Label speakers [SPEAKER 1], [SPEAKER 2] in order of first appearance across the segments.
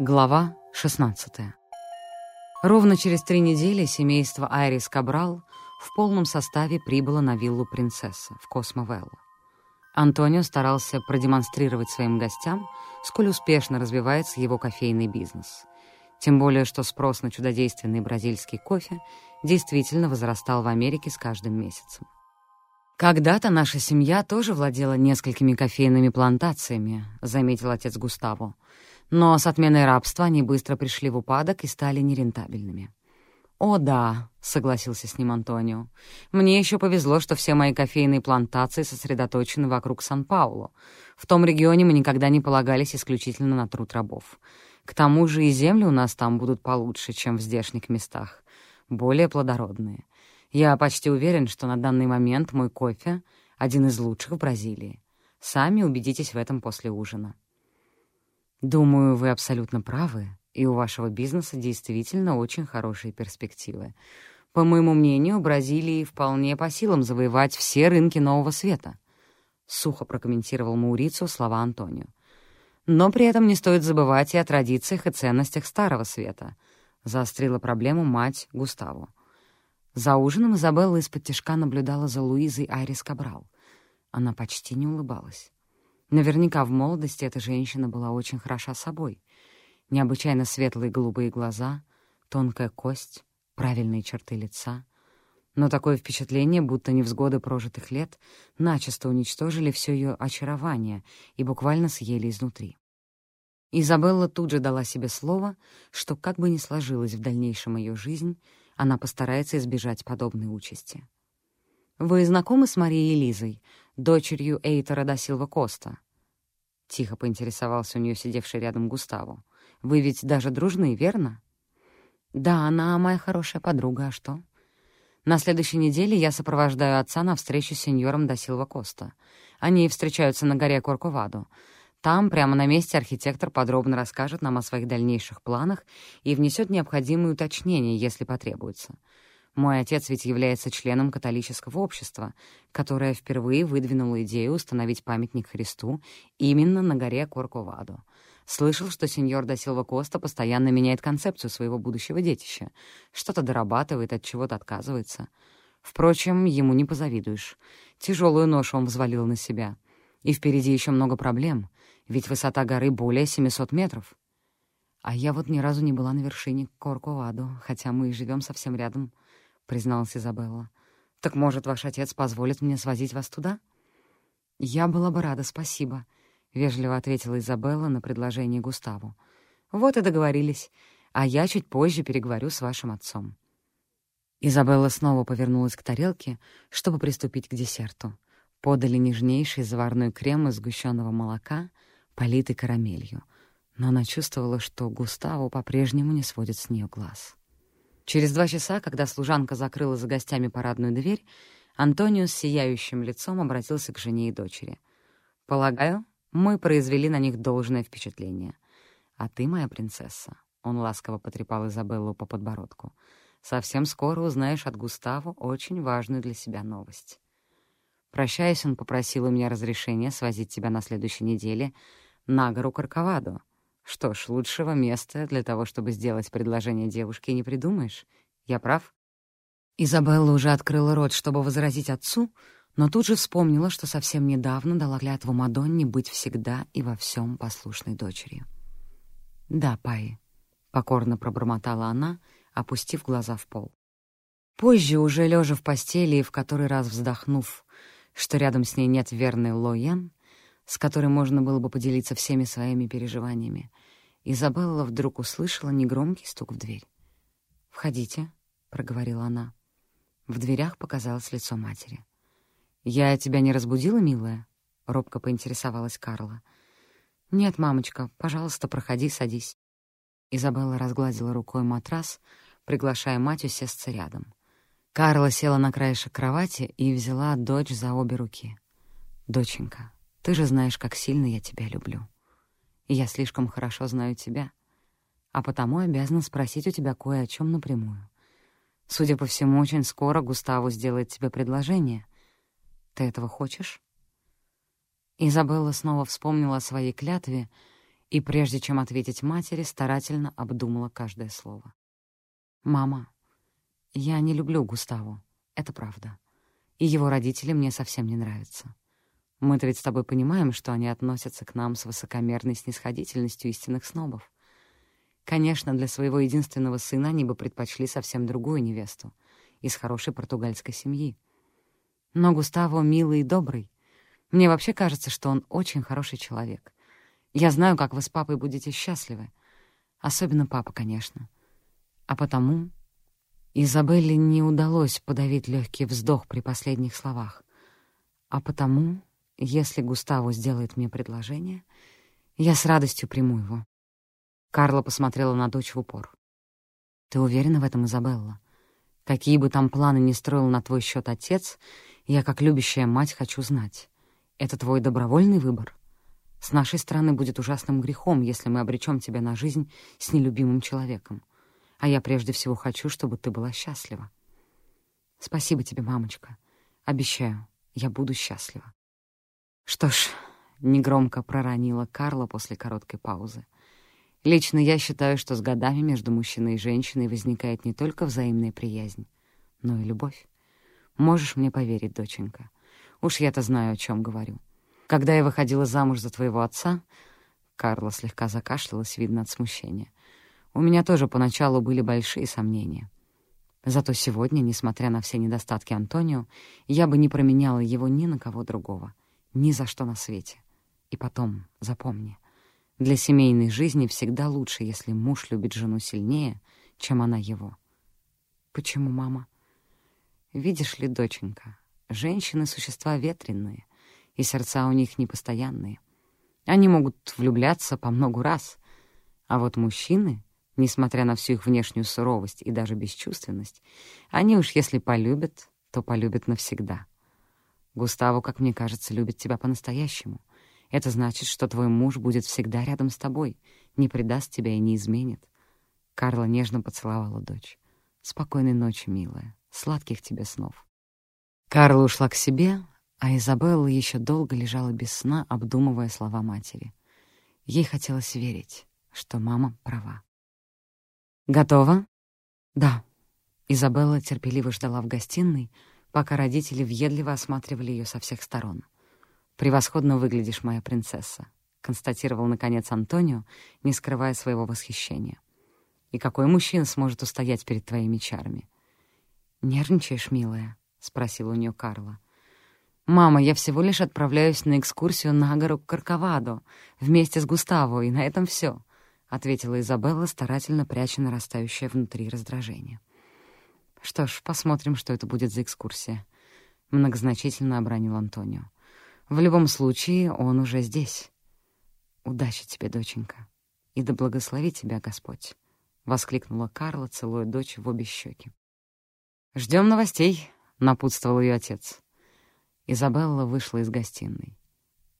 [SPEAKER 1] Глава 16 Ровно через три недели семейство Айрис Кабрал в полном составе прибыло на виллу принцессы в Космовелло. Антонио старался продемонстрировать своим гостям, сколь успешно развивается его кофейный бизнес. Тем более, что спрос на чудодейственный бразильский кофе действительно возрастал в Америке с каждым месяцем. «Когда-то наша семья тоже владела несколькими кофейными плантациями», — заметил отец Густаво. Но с отменой рабства они быстро пришли в упадок и стали нерентабельными. «О, да», — согласился с ним Антонио. «Мне еще повезло, что все мои кофейные плантации сосредоточены вокруг Сан-Паулу. В том регионе мы никогда не полагались исключительно на труд рабов. К тому же и земли у нас там будут получше, чем в здешних местах, более плодородные. Я почти уверен, что на данный момент мой кофе — один из лучших в Бразилии. Сами убедитесь в этом после ужина». Думаю, вы абсолютно правы, и у вашего бизнеса действительно очень хорошие перспективы. По моему мнению, Бразилии вполне по силам завоевать все рынки нового света. Сухо прокомментировал Маурицу слова Антонио. Но при этом не стоит забывать и о традициях и ценностях Старого Света. Заострила проблему мать Густаву. За ужином Изабелла из-под тяжка наблюдала за Луизой Айрис Кабрал. Она почти не улыбалась. Наверняка в молодости эта женщина была очень хороша собой. Необычайно светлые голубые глаза, тонкая кость, правильные черты лица. Но такое впечатление, будто невзгоды прожитых лет, начисто уничтожили все ее очарование и буквально съели изнутри. Изабелла тут же дала себе слово, что как бы ни сложилась в дальнейшем ее жизнь, она постарается избежать подобной участи. «Вы знакомы с Марией Лизой, дочерью Эйтера да Силва Коста?» Тихо поинтересовался у нее сидевший рядом Густаво. «Вы ведь даже дружны, верно?» «Да, она моя хорошая подруга, а что?» «На следующей неделе я сопровождаю отца на встречу с сеньором да Силва Коста. Они встречаются на горе Корковаду. Там, прямо на месте, архитектор подробно расскажет нам о своих дальнейших планах и внесет необходимые уточнения, если потребуется. Мой отец ведь является членом католического общества, которое впервые выдвинуло идею установить памятник Христу именно на горе Корковадо. Слышал, что сеньор да Коста постоянно меняет концепцию своего будущего детища. Что-то дорабатывает, от чего-то отказывается. Впрочем, ему не позавидуешь. Тяжелую ношу он взвалил на себя. И впереди еще много проблем, ведь высота горы более 700 метров. А я вот ни разу не была на вершине Корковадо, хотя мы и живем совсем рядом — призналась Изабелла. «Так, может, ваш отец позволит мне свозить вас туда?» «Я была бы рада, спасибо», — вежливо ответила Изабелла на предложение Густаву. «Вот и договорились, а я чуть позже переговорю с вашим отцом». Изабелла снова повернулась к тарелке, чтобы приступить к десерту. Подали нежнейший заварной крем из сгущенного молока, политый карамелью, но она чувствовала, что Густаву по-прежнему не сводит с нее глаз. Через два часа, когда служанка закрыла за гостями парадную дверь, Антонио с сияющим лицом обратился к жене и дочери. «Полагаю, мы произвели на них должное впечатление. А ты, моя принцесса», — он ласково потрепал Изабеллу по подбородку, «совсем скоро узнаешь от Густаво очень важную для себя новость». Прощаясь, он попросил у меня разрешения свозить тебя на следующей неделе на гору Карковадо, что ж, лучшего места для того, чтобы сделать предложение девушке, не придумаешь. Я прав? Изабелла уже открыла рот, чтобы возразить отцу, но тут же вспомнила, что совсем недавно дала клятву Мадонне быть всегда и во всем послушной дочерью. «Да, Пай», — покорно пробормотала она, опустив глаза в пол. Позже, уже лежа в постели и в который раз вздохнув, что рядом с ней нет верной Лоян, с которой можно было бы поделиться всеми своими переживаниями, Изабелла вдруг услышала негромкий стук в дверь. «Входите», — проговорила она. В дверях показалось лицо матери. «Я тебя не разбудила, милая?» — робко поинтересовалась Карла. «Нет, мамочка, пожалуйста, проходи, садись». Изабелла разгладила рукой матрас, приглашая мать усесться рядом. Карла села на краешек кровати и взяла дочь за обе руки. «Доченька, ты же знаешь, как сильно я тебя люблю. И я слишком хорошо знаю тебя, а потому обязана спросить у тебя кое о чем напрямую. Судя по всему, очень скоро Густаву сделает тебе предложение. Ты этого хочешь?» Изабелла снова вспомнила о своей клятве и, прежде чем ответить матери, старательно обдумала каждое слово. «Мама, я не люблю Густаву, это правда. И его родители мне совсем не нравятся. Мы-то ведь с тобой понимаем, что они относятся к нам с высокомерной снисходительностью истинных снобов. Конечно, для своего единственного сына они бы предпочли совсем другую невесту, из хорошей португальской семьи. Но Густаво милый и добрый. Мне вообще кажется, что он очень хороший человек. Я знаю, как вы с папой будете счастливы. Особенно папа, конечно. А потому Изабелле не удалось подавить легкий вздох при последних словах. А потому если Густаво сделает мне предложение, я с радостью приму его. Карла посмотрела на дочь в упор. «Ты уверена в этом, Изабелла? Какие бы там планы ни строил на твой счет отец, я, как любящая мать, хочу знать. Это твой добровольный выбор? С нашей стороны будет ужасным грехом, если мы обречем тебя на жизнь с нелюбимым человеком. А я прежде всего хочу, чтобы ты была счастлива. Спасибо тебе, мамочка. Обещаю, я буду счастлива. Что ж, негромко проронила Карла после короткой паузы. Лично я считаю, что с годами между мужчиной и женщиной возникает не только взаимная приязнь, но и любовь. Можешь мне поверить, доченька. Уж я-то знаю, о чем говорю. Когда я выходила замуж за твоего отца, Карла слегка закашлялась, видно, от смущения. У меня тоже поначалу были большие сомнения. Зато сегодня, несмотря на все недостатки Антонио, я бы не променяла его ни на кого другого — ни за что на свете. И потом, запомни, для семейной жизни всегда лучше, если муж любит жену сильнее, чем она его. Почему, мама? Видишь ли, доченька, женщины — существа ветренные, и сердца у них непостоянные. Они могут влюбляться по многу раз, а вот мужчины, несмотря на всю их внешнюю суровость и даже бесчувственность, они уж если полюбят, то полюбят навсегда. Густаво, как мне кажется, любит тебя по-настоящему. Это значит, что твой муж будет всегда рядом с тобой, не предаст тебя и не изменит. Карла нежно поцеловала дочь. «Спокойной ночи, милая. Сладких тебе снов». Карла ушла к себе, а Изабелла еще долго лежала без сна, обдумывая слова матери. Ей хотелось верить, что мама права. «Готова?» «Да». Изабелла терпеливо ждала в гостиной, пока родители въедливо осматривали ее со всех сторон. «Превосходно выглядишь, моя принцесса», — констатировал, наконец, Антонио, не скрывая своего восхищения. «И какой мужчина сможет устоять перед твоими чарами?» «Нервничаешь, милая?» — спросила у нее Карла. «Мама, я всего лишь отправляюсь на экскурсию на гору Карковадо вместе с Густаво, и на этом все», — ответила Изабелла, старательно пряча нарастающее внутри раздражение. «Что ж, посмотрим, что это будет за экскурсия», — многозначительно обронил Антонио. «В любом случае, он уже здесь. Удачи тебе, доченька, и да благослови тебя Господь», — воскликнула Карла, целуя дочь в обе щеки. «Ждем новостей», — напутствовал ее отец. Изабелла вышла из гостиной.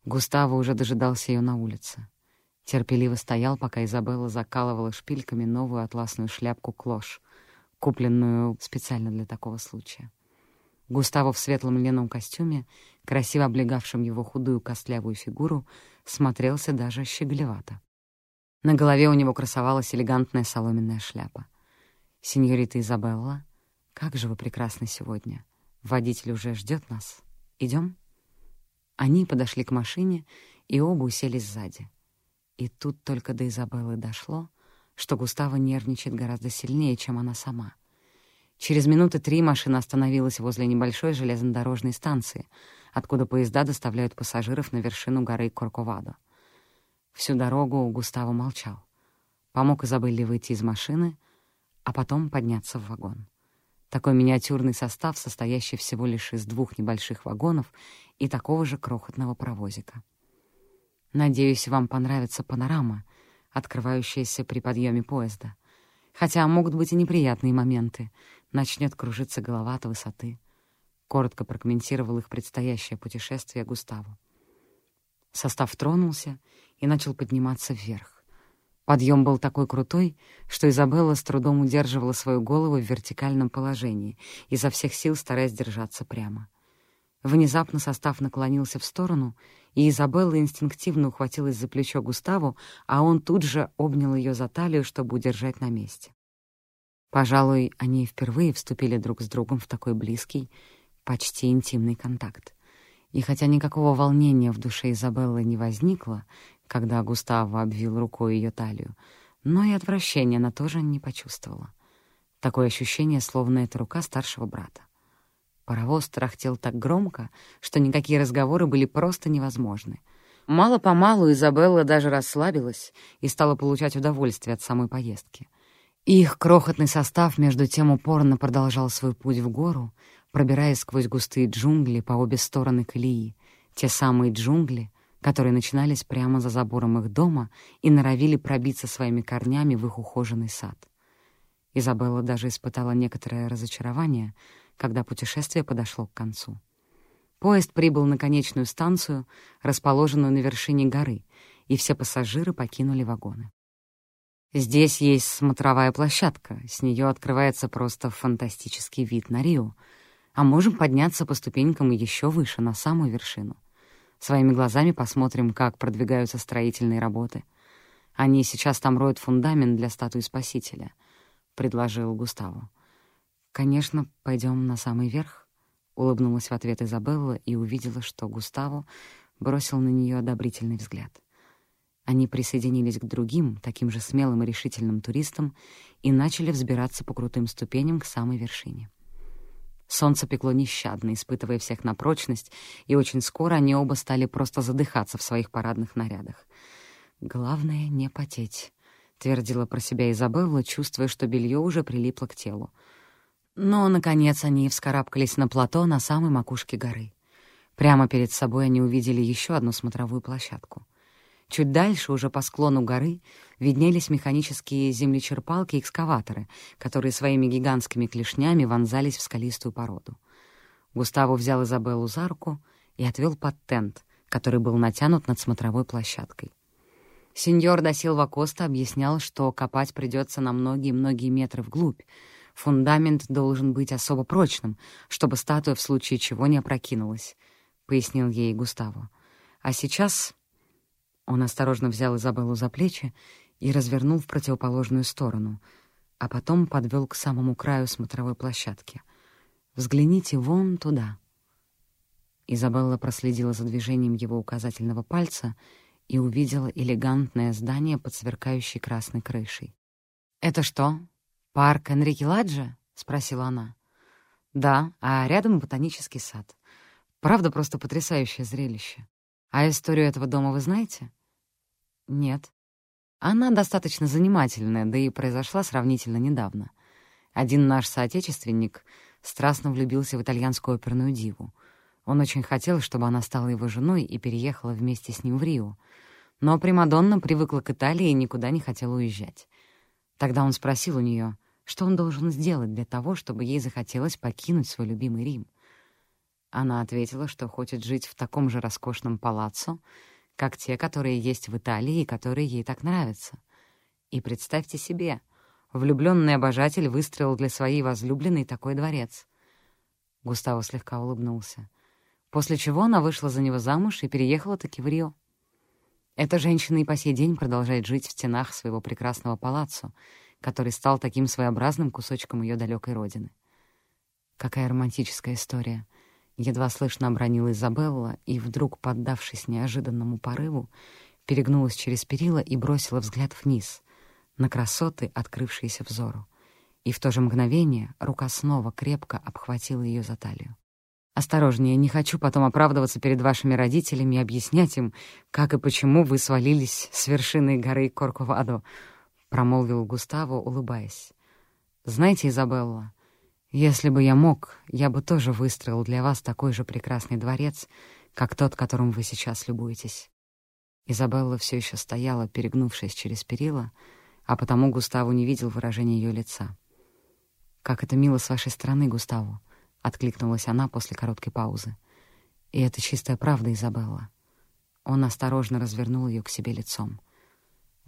[SPEAKER 1] Густаво уже дожидался ее на улице. Терпеливо стоял, пока Изабелла закалывала шпильками новую атласную шляпку клош — купленную специально для такого случая. Густаво в светлом льняном костюме, красиво облегавшем его худую костлявую фигуру, смотрелся даже щеголевато. На голове у него красовалась элегантная соломенная шляпа. «Сеньорита Изабелла, как же вы прекрасны сегодня! Водитель уже ждет нас. Идем?» Они подошли к машине, и оба уселись сзади. И тут только до Изабеллы дошло, что Густава нервничает гораздо сильнее, чем она сама. Через минуты три машина остановилась возле небольшой железнодорожной станции, откуда поезда доставляют пассажиров на вершину горы Корковадо. Всю дорогу Густаво молчал. Помог Изабелле выйти из машины, а потом подняться в вагон. Такой миниатюрный состав, состоящий всего лишь из двух небольших вагонов и такого же крохотного паровозика. «Надеюсь, вам понравится панорама», открывающаяся при подъеме поезда. Хотя могут быть и неприятные моменты. Начнет кружиться голова от высоты. Коротко прокомментировал их предстоящее путешествие Густаву. Состав тронулся и начал подниматься вверх. Подъем был такой крутой, что Изабелла с трудом удерживала свою голову в вертикальном положении, изо всех сил стараясь держаться прямо. Внезапно состав наклонился в сторону, и Изабелла инстинктивно ухватилась за плечо Густаву, а он тут же обнял ее за талию, чтобы удержать на месте. Пожалуй, они впервые вступили друг с другом в такой близкий, почти интимный контакт. И хотя никакого волнения в душе Изабеллы не возникло, когда Густаво обвил рукой ее талию, но и отвращения она тоже не почувствовала. Такое ощущение, словно это рука старшего брата. Паровоз тарахтел так громко, что никакие разговоры были просто невозможны. Мало-помалу Изабелла даже расслабилась и стала получать удовольствие от самой поездки. Их крохотный состав между тем упорно продолжал свой путь в гору, пробираясь сквозь густые джунгли по обе стороны колеи, те самые джунгли, которые начинались прямо за забором их дома и норовили пробиться своими корнями в их ухоженный сад. Изабелла даже испытала некоторое разочарование, когда путешествие подошло к концу. Поезд прибыл на конечную станцию, расположенную на вершине горы, и все пассажиры покинули вагоны. Здесь есть смотровая площадка, с нее открывается просто фантастический вид на Рио, а можем подняться по ступенькам еще выше, на самую вершину. Своими глазами посмотрим, как продвигаются строительные работы. Они сейчас там роют фундамент для статуи Спасителя, — предложил Густаво. «Конечно, пойдем на самый верх», — улыбнулась в ответ Изабелла и увидела, что Густаво бросил на нее одобрительный взгляд. Они присоединились к другим, таким же смелым и решительным туристам, и начали взбираться по крутым ступеням к самой вершине. Солнце пекло нещадно, испытывая всех на прочность, и очень скоро они оба стали просто задыхаться в своих парадных нарядах. «Главное — не потеть», — твердила про себя Изабелла, чувствуя, что белье уже прилипло к телу. Но, наконец, они вскарабкались на плато на самой макушке горы. Прямо перед собой они увидели еще одну смотровую площадку — Чуть дальше, уже по склону горы, виднелись механические землечерпалки и экскаваторы, которые своими гигантскими клешнями вонзались в скалистую породу. Густаво взял Изабеллу за руку и отвел под тент, который был натянут над смотровой площадкой. Сеньор да Силва Коста объяснял, что копать придется на многие-многие метры вглубь. Фундамент должен быть особо прочным, чтобы статуя в случае чего не опрокинулась, — пояснил ей Густаво. А сейчас он осторожно взял Изабеллу за плечи и развернул в противоположную сторону, а потом подвел к самому краю смотровой площадки. «Взгляните вон туда». Изабелла проследила за движением его указательного пальца и увидела элегантное здание под сверкающей красной крышей. «Это что, парк Энрике Ладжа?» — спросила она. «Да, а рядом ботанический сад. Правда, просто потрясающее зрелище. А историю этого дома вы знаете?» Нет. Она достаточно занимательная, да и произошла сравнительно недавно. Один наш соотечественник страстно влюбился в итальянскую оперную диву. Он очень хотел, чтобы она стала его женой и переехала вместе с ним в Рио. Но Примадонна привыкла к Италии и никуда не хотела уезжать. Тогда он спросил у нее, что он должен сделать для того, чтобы ей захотелось покинуть свой любимый Рим. Она ответила, что хочет жить в таком же роскошном палаццо, как те, которые есть в Италии и которые ей так нравятся. И представьте себе, влюбленный обожатель выстроил для своей возлюбленной такой дворец. Густаво слегка улыбнулся. После чего она вышла за него замуж и переехала таки в Рио. Эта женщина и по сей день продолжает жить в стенах своего прекрасного палаццо, который стал таким своеобразным кусочком ее далекой родины. Какая романтическая история — Едва слышно обронила Изабелла и, вдруг поддавшись неожиданному порыву, перегнулась через перила и бросила взгляд вниз, на красоты, открывшиеся взору. И в то же мгновение рука снова крепко обхватила ее за талию. «Осторожнее, не хочу потом оправдываться перед вашими родителями и объяснять им, как и почему вы свалились с вершины горы Корковадо», — промолвил Густаво, улыбаясь. «Знаете, Изабелла, если бы я мог, я бы тоже выстроил для вас такой же прекрасный дворец, как тот, которым вы сейчас любуетесь». Изабелла все еще стояла, перегнувшись через перила, а потому Густаву не видел выражения ее лица. «Как это мило с вашей стороны, Густаву!» — откликнулась она после короткой паузы. «И это чистая правда, Изабелла». Он осторожно развернул ее к себе лицом.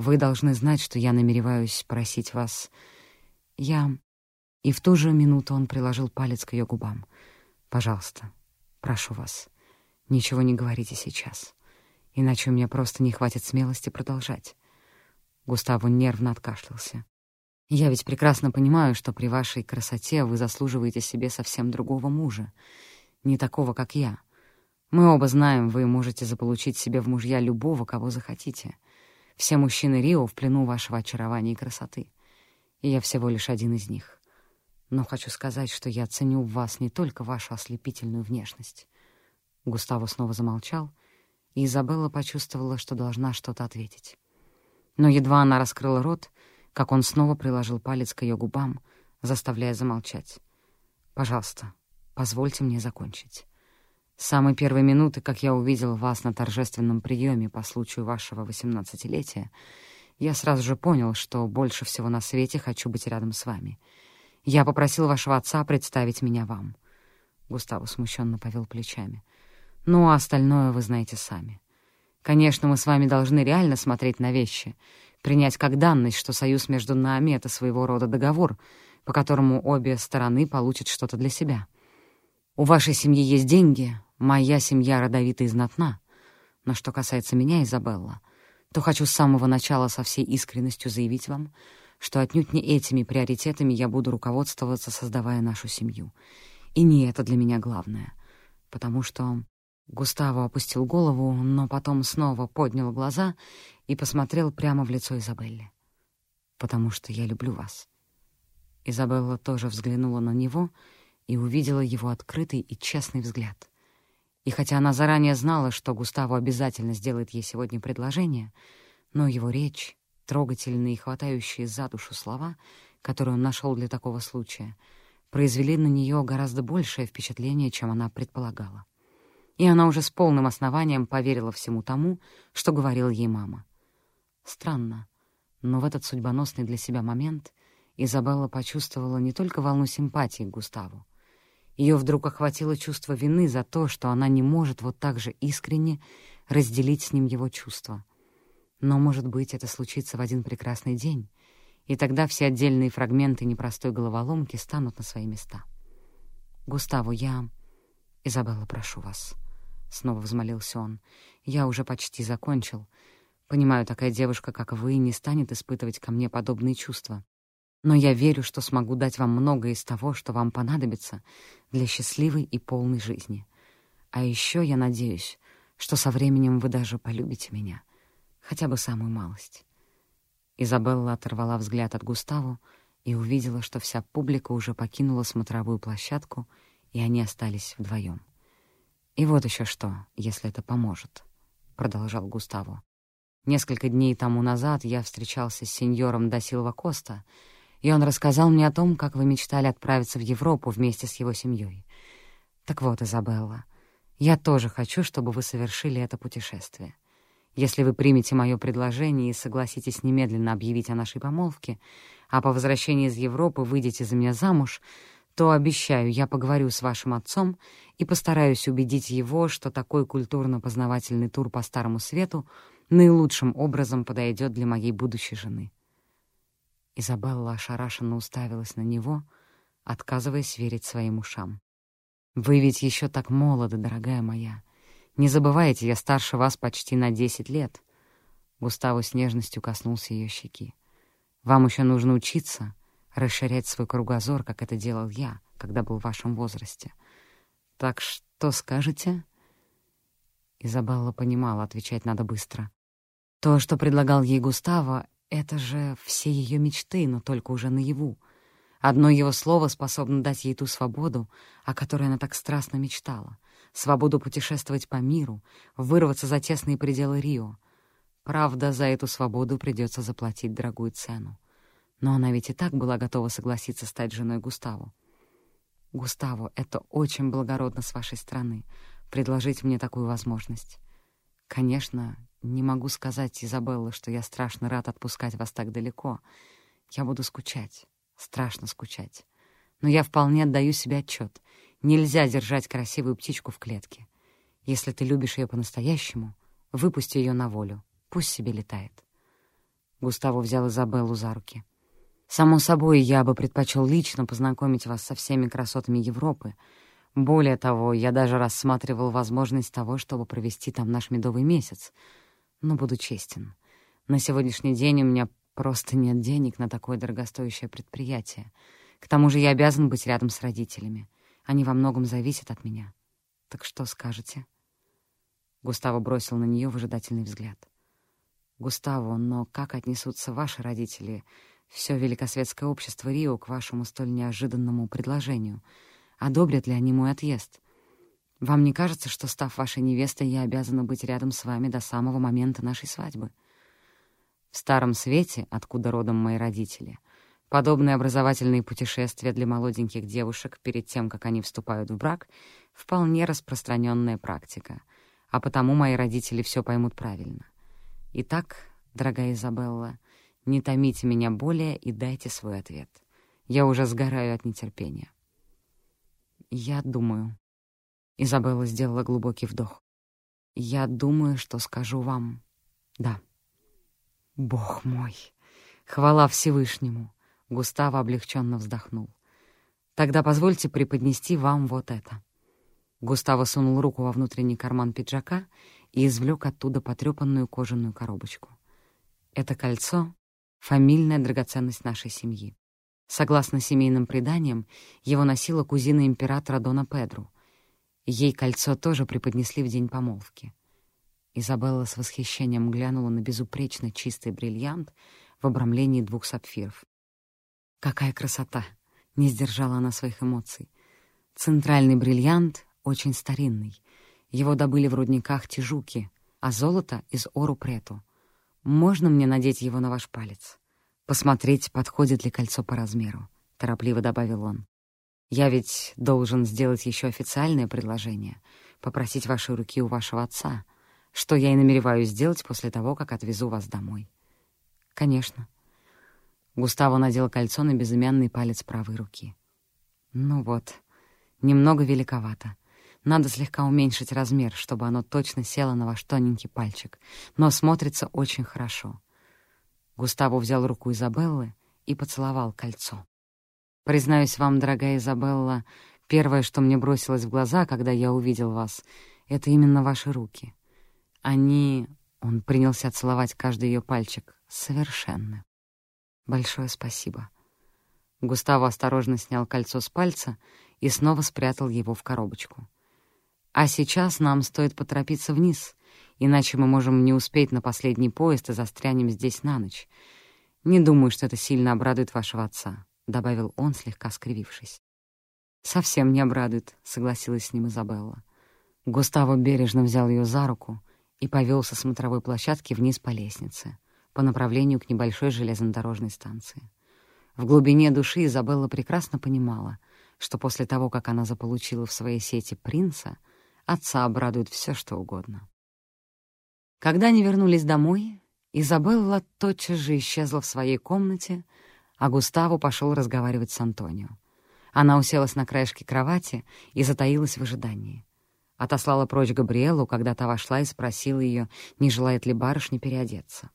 [SPEAKER 1] Вы должны знать, что я намереваюсь просить вас... Я...» И в ту же минуту он приложил палец к ее губам. «Пожалуйста, прошу вас, ничего не говорите сейчас, иначе у меня просто не хватит смелости продолжать». Густаво нервно откашлялся. «Я ведь прекрасно понимаю, что при вашей красоте вы заслуживаете себе совсем другого мужа, не такого, как я. Мы оба знаем, вы можете заполучить себе в мужья любого, кого захотите. Все мужчины Рио в плену вашего очарования и красоты. И я всего лишь один из них. Но хочу сказать, что я ценю в вас не только вашу ослепительную внешность». Густаво снова замолчал, и Изабелла почувствовала, что должна что-то ответить. Но едва она раскрыла рот, как он снова приложил палец к ее губам, заставляя замолчать. «Пожалуйста, позвольте мне закончить. С самой первой минуты, как я увидел вас на торжественном приеме по случаю вашего восемнадцатилетия, я сразу же понял, что больше всего на свете хочу быть рядом с вами. Я попросил вашего отца представить меня вам». Густаво смущенно повел плечами. «Ну, а остальное вы знаете сами. Конечно, мы с вами должны реально смотреть на вещи, принять как данность, что союз между нами — это своего рода договор, по которому обе стороны получат что-то для себя. У вашей семьи есть деньги, моя семья родовита и знатна. Но что касается меня, Изабелла, то хочу с самого начала со всей искренностью заявить вам, что отнюдь не этими приоритетами я буду руководствоваться, создавая нашу семью. И не это для меня главное, потому что Густаво опустил голову, но потом снова поднял глаза и посмотрел прямо в лицо Изабелле. «Потому что я люблю вас». Изабелла тоже взглянула на него и увидела его открытый и честный взгляд. И хотя она заранее знала, что Густаво обязательно сделает ей сегодня предложение, но его речь, трогательные и хватающие за душу слова, которые он нашел для такого случая, произвели на нее гораздо большее впечатление, чем она предполагала и она уже с полным основанием поверила всему тому, что говорила ей мама. Странно, но в этот судьбоносный для себя момент Изабелла почувствовала не только волну симпатии к Густаву. Ее вдруг охватило чувство вины за то, что она не может вот так же искренне разделить с ним его чувства. Но, может быть, это случится в один прекрасный день, и тогда все отдельные фрагменты непростой головоломки станут на свои места. «Густаву, я... Изабелла, прошу вас...» — снова взмолился он. «Я уже почти закончил. Понимаю, такая девушка, как вы, не станет испытывать ко мне подобные чувства. Но я верю, что смогу дать вам многое из того, что вам понадобится для счастливой и полной жизни. А еще я надеюсь, что со временем вы даже полюбите меня. Хотя бы самую малость». Изабелла оторвала взгляд от Густаву и увидела, что вся публика уже покинула смотровую площадку, и они остались вдвоем. «И вот еще что, если это поможет», — продолжал Густаво. «Несколько дней тому назад я встречался с сеньором Дасилва Коста, и он рассказал мне о том, как вы мечтали отправиться в Европу вместе с его семьей. Так вот, Изабелла, я тоже хочу, чтобы вы совершили это путешествие. Если вы примете мое предложение и согласитесь немедленно объявить о нашей помолвке, а по возвращении из Европы выйдете за меня замуж, то, обещаю, я поговорю с вашим отцом и постараюсь убедить его, что такой культурно-познавательный тур по Старому Свету наилучшим образом подойдет для моей будущей жены. Изабелла ошарашенно уставилась на него, отказываясь верить своим ушам. «Вы ведь еще так молоды, дорогая моя. Не забывайте, я старше вас почти на десять лет». Густаво с нежностью коснулся ее щеки. «Вам еще нужно учиться, расширять свой кругозор, как это делал я, когда был в вашем возрасте. Так что скажете?» Изабелла понимала, отвечать надо быстро. То, что предлагал ей Густаво, это же все ее мечты, но только уже наяву. Одно его слово способно дать ей ту свободу, о которой она так страстно мечтала. Свободу путешествовать по миру, вырваться за тесные пределы Рио. Правда, за эту свободу придется заплатить дорогую цену. Но она ведь и так была готова согласиться стать женой Густаву. «Густаво, это очень благородно с вашей стороны — предложить мне такую возможность. Конечно, не могу сказать, Изабелла, что я страшно рад отпускать вас так далеко. Я буду скучать, страшно скучать. Но я вполне отдаю себе отчет. Нельзя держать красивую птичку в клетке. Если ты любишь ее по-настоящему, выпусти ее на волю, пусть себе летает». Густаво взял Изабеллу за руки. «Само собой, я бы предпочел лично познакомить вас со всеми красотами Европы. Более того, я даже рассматривал возможность того, чтобы провести там наш медовый месяц. Но буду честен. На сегодняшний день у меня просто нет денег на такое дорогостоящее предприятие. К тому же я обязан быть рядом с родителями. Они во многом зависят от меня. Так что скажете?» Густаво бросил на нее выжидательный взгляд. «Густаво, но как отнесутся ваши родители, все великосветское общество Рио к вашему столь неожиданному предложению? Одобрят ли они мой отъезд? Вам не кажется, что, став вашей невестой, я обязана быть рядом с вами до самого момента нашей свадьбы? В Старом Свете, откуда родом мои родители, подобные образовательные путешествия для молоденьких девушек перед тем, как они вступают в брак, вполне распространенная практика, а потому мои родители все поймут правильно. Итак, дорогая Изабелла, не томите меня более и дайте свой ответ. Я уже сгораю от нетерпения. Я думаю. Изабелла сделала глубокий вдох. Я думаю, что скажу вам «да». Бог мой! Хвала Всевышнему! Густаво облегченно вздохнул. Тогда позвольте преподнести вам вот это. Густаво сунул руку во внутренний карман пиджака и извлек оттуда потрепанную кожаную коробочку. Это кольцо — фамильная драгоценность нашей семьи. Согласно семейным преданиям, его носила кузина императора Дона Педру. Ей кольцо тоже преподнесли в день помолвки. Изабелла с восхищением глянула на безупречно чистый бриллиант в обрамлении двух сапфиров. «Какая красота!» — не сдержала она своих эмоций. Центральный бриллиант очень старинный. Его добыли в рудниках Тижуки, а золото — из Ору Прету. Можно мне надеть его на ваш палец? Посмотреть, подходит ли кольцо по размеру, — торопливо добавил он. Я ведь должен сделать еще официальное предложение, попросить вашей руки у вашего отца, что я и намереваюсь сделать после того, как отвезу вас домой. Конечно. Густаво надел кольцо на безымянный палец правой руки. Ну вот, немного великовато. Надо слегка уменьшить размер, чтобы оно точно село на ваш тоненький пальчик, но смотрится очень хорошо. Густаво взял руку Изабеллы и поцеловал кольцо. «Признаюсь вам, дорогая Изабелла, первое, что мне бросилось в глаза, когда я увидел вас, — это именно ваши руки. Они...» — он принялся целовать каждый ее пальчик. «Совершенно. Большое спасибо». Густаво осторожно снял кольцо с пальца и снова спрятал его в коробочку. А сейчас нам стоит поторопиться вниз, иначе мы можем не успеть на последний поезд и застрянем здесь на ночь. Не думаю, что это сильно обрадует вашего отца», — добавил он, слегка скривившись. «Совсем не обрадует», — согласилась с ним Изабелла. Густаво бережно взял ее за руку и повел со смотровой площадки вниз по лестнице, по направлению к небольшой железнодорожной станции. В глубине души Изабелла прекрасно понимала, что после того, как она заполучила в своей сети принца — Отца обрадует все, что угодно. Когда они вернулись домой, Изабелла тотчас же исчезла в своей комнате, а Густаво пошел разговаривать с Антонио. Она уселась на краешке кровати и затаилась в ожидании. Отослала прочь Габриэлу, когда та вошла и спросила ее, не желает ли барышня переодеться.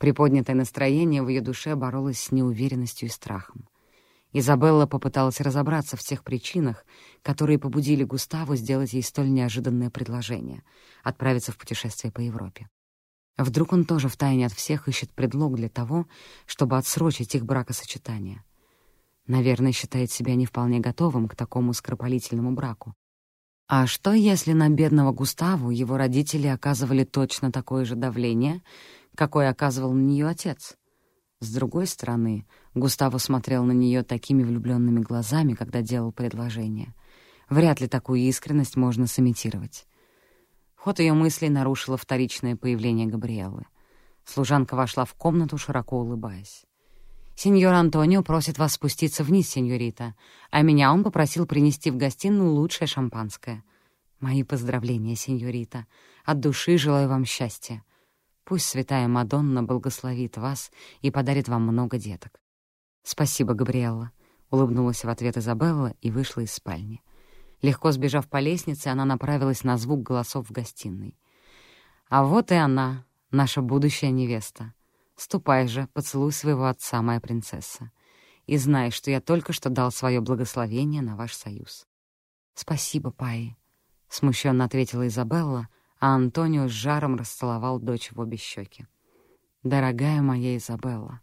[SPEAKER 1] Приподнятое настроение в ее душе боролось с неуверенностью и страхом. Изабелла попыталась разобраться в тех причинах, которые побудили Густаву сделать ей столь неожиданное предложение — отправиться в путешествие по Европе. Вдруг он тоже втайне от всех ищет предлог для того, чтобы отсрочить их бракосочетание. Наверное, считает себя не вполне готовым к такому скоропалительному браку. А что, если на бедного Густаву его родители оказывали точно такое же давление, какое оказывал на нее отец? С другой стороны, Густаво смотрел на нее такими влюбленными глазами, когда делал предложение. Вряд ли такую искренность можно сымитировать. Ход ее мыслей нарушило вторичное появление Габриэллы. Служанка вошла в комнату, широко улыбаясь. «Сеньор Антонио просит вас спуститься вниз, сеньорита, а меня он попросил принести в гостиную лучшее шампанское. Мои поздравления, сеньорита. От души желаю вам счастья. Пусть святая Мадонна благословит вас и подарит вам много деток. «Спасибо, Габриэлла», — улыбнулась в ответ Изабелла и вышла из спальни. Легко сбежав по лестнице, она направилась на звук голосов в гостиной. «А вот и она, наша будущая невеста», — Ступай же, поцелуй своего отца, моя принцесса, и знай, что я только что дал свое благословение на ваш союз». «Спасибо, Паи», — смущенно ответила Изабелла, а Антонио с жаром расцеловал дочь в обе щеки. «Дорогая моя Изабелла,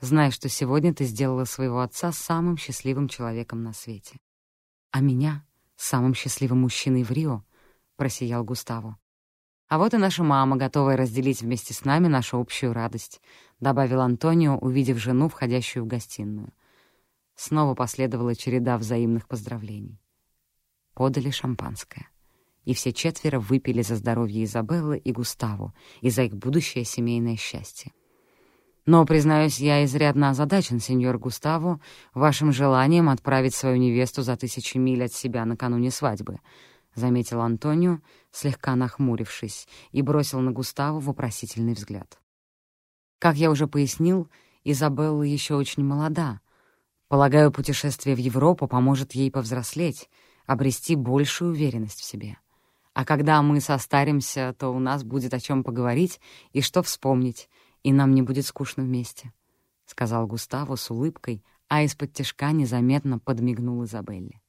[SPEAKER 1] знай, что сегодня ты сделала своего отца самым счастливым человеком на свете. А меня — самым счастливым мужчиной в Рио», — просиял Густаво. «А вот и наша мама, готовая разделить вместе с нами нашу общую радость», — добавил Антонио, увидев жену, входящую в гостиную. Снова последовала череда взаимных поздравлений. Подали шампанское и все четверо выпили за здоровье Изабеллы и Густаву и за их будущее семейное счастье. Но, признаюсь, я изрядно озадачен, сеньор Густаво, вашим желанием отправить свою невесту за тысячи миль от себя накануне свадьбы, — заметил Антонио, слегка нахмурившись, и бросил на Густаву вопросительный взгляд. Как я уже пояснил, Изабелла еще очень молода. Полагаю, путешествие в Европу поможет ей повзрослеть, обрести большую уверенность в себе. А когда мы состаримся, то у нас будет о чем поговорить и что вспомнить, и нам не будет скучно вместе», — сказал Густаво с улыбкой, а из-под тишка незаметно подмигнул Изабелле.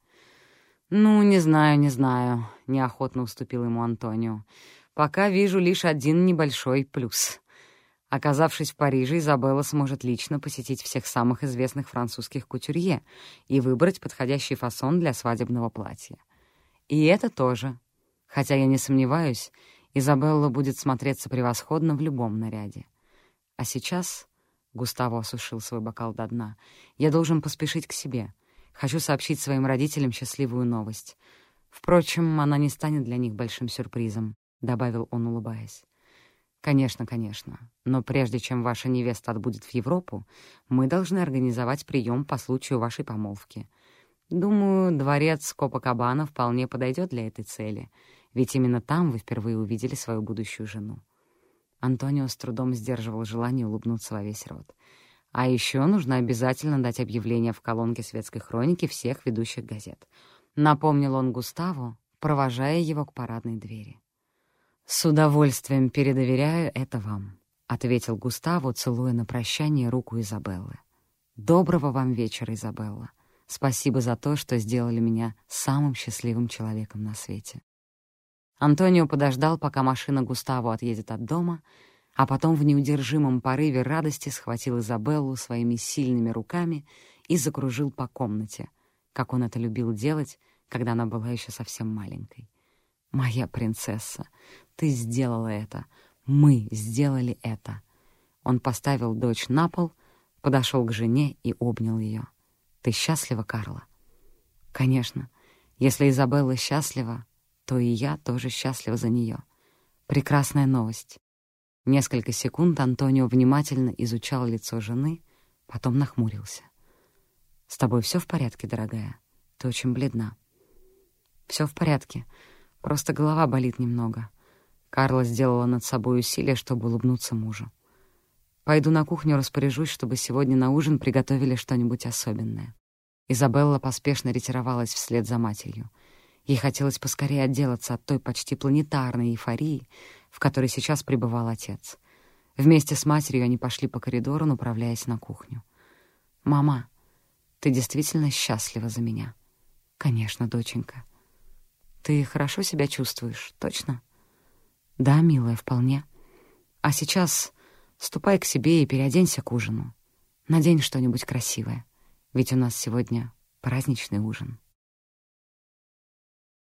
[SPEAKER 1] «Ну, не знаю, не знаю», — неохотно уступил ему Антонио. «Пока вижу лишь один небольшой плюс. Оказавшись в Париже, Изабелла сможет лично посетить всех самых известных французских кутюрье и выбрать подходящий фасон для свадебного платья. И это тоже Хотя я не сомневаюсь, Изабелла будет смотреться превосходно в любом наряде. А сейчас... Густаво осушил свой бокал до дна. «Я должен поспешить к себе. Хочу сообщить своим родителям счастливую новость. Впрочем, она не станет для них большим сюрпризом», — добавил он, улыбаясь. «Конечно, конечно. Но прежде чем ваша невеста отбудет в Европу, мы должны организовать прием по случаю вашей помолвки. Думаю, дворец Копакабана вполне подойдет для этой цели — ведь именно там вы впервые увидели свою будущую жену. Антонио с трудом сдерживал желание улыбнуться во весь рот. А еще нужно обязательно дать объявление в колонке светской хроники всех ведущих газет. Напомнил он Густаву, провожая его к парадной двери. «С удовольствием передоверяю это вам», — ответил Густаво, целуя на прощание руку Изабеллы. «Доброго вам вечера, Изабелла. Спасибо за то, что сделали меня самым счастливым человеком на свете». Антонио подождал, пока машина Густаво отъедет от дома, а потом в неудержимом порыве радости схватил Изабеллу своими сильными руками и закружил по комнате, как он это любил делать, когда она была еще совсем маленькой. «Моя принцесса, ты сделала это! Мы сделали это!» Он поставил дочь на пол, подошел к жене и обнял ее. «Ты счастлива, Карла?» «Конечно. Если Изабелла счастлива, то и я тоже счастлива за нее. Прекрасная новость. Несколько секунд Антонио внимательно изучал лицо жены, потом нахмурился. «С тобой все в порядке, дорогая? Ты очень бледна». Все в порядке, просто голова болит немного». Карла сделала над собой усилие, чтобы улыбнуться мужу. «Пойду на кухню распоряжусь, чтобы сегодня на ужин приготовили что-нибудь особенное». Изабелла поспешно ретировалась вслед за матерью — Ей хотелось поскорее отделаться от той почти планетарной эйфории, в которой сейчас пребывал отец. Вместе с матерью они пошли по коридору, направляясь на кухню. «Мама, ты действительно счастлива за меня?» «Конечно, доченька». «Ты хорошо себя чувствуешь, точно?» «Да, милая, вполне. А сейчас ступай к себе и переоденься к ужину. Надень что-нибудь красивое, ведь у нас сегодня праздничный ужин».